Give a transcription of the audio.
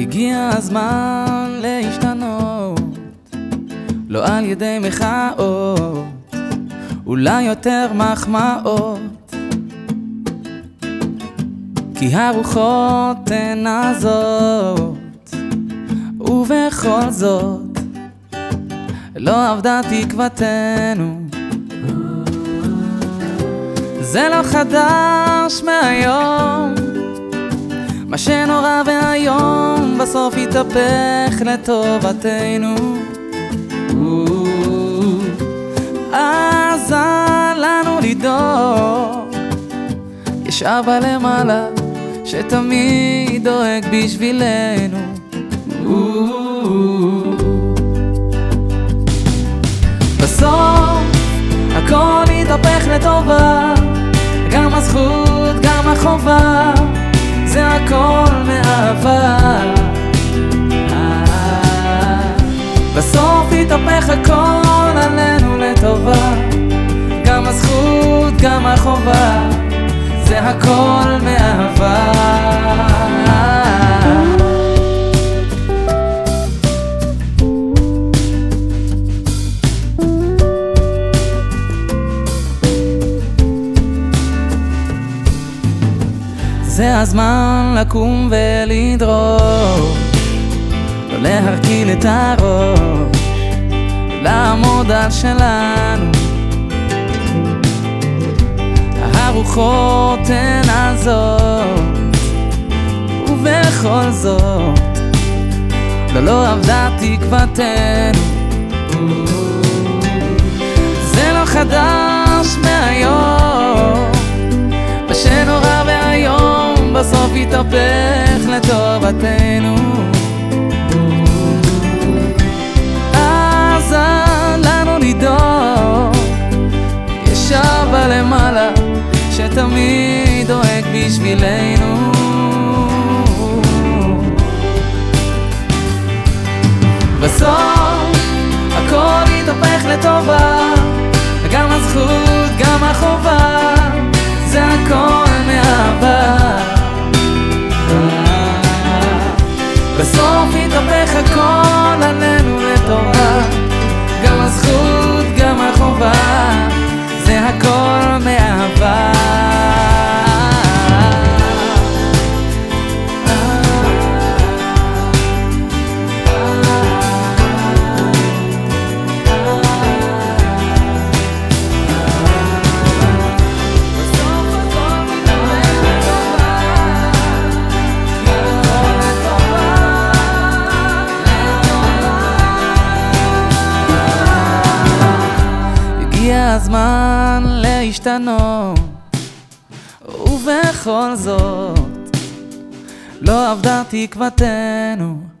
הגיע הזמן להשתנות, לא על ידי מחאות, אולי יותר מחמאות. כי הרוחות הן הזאת, ובכל זאת, לא עבדה תקוותנו. זה לא חדש מהיום שנורא והיום בסוף יתהפך לטובתנו. אז אל לנו לדאוג. יש אבא למעלה שתמיד דואג בשבילנו. בסוף הכל יתהפך לטובה. גם הזכות, גם החובה זה הכל מאהבה. בסוף יתהפך הכל עלינו לטובה. גם הזכות, גם החובה זה הכל זה הזמן לקום ולדרוש, לא להרכין את הראש, לעמוד על שלנו. הרוחות הן הזאת, ובכל זאת, לא לא עבדה תקוותנו. זה לא חדש מהיום, יתהפך לטובתנו. אז לנו לדאוג, יש אבא למעלה שתמיד דואג בשבילנו. הזמן להשתנות, ובכל זאת לא עבדה תקוותנו.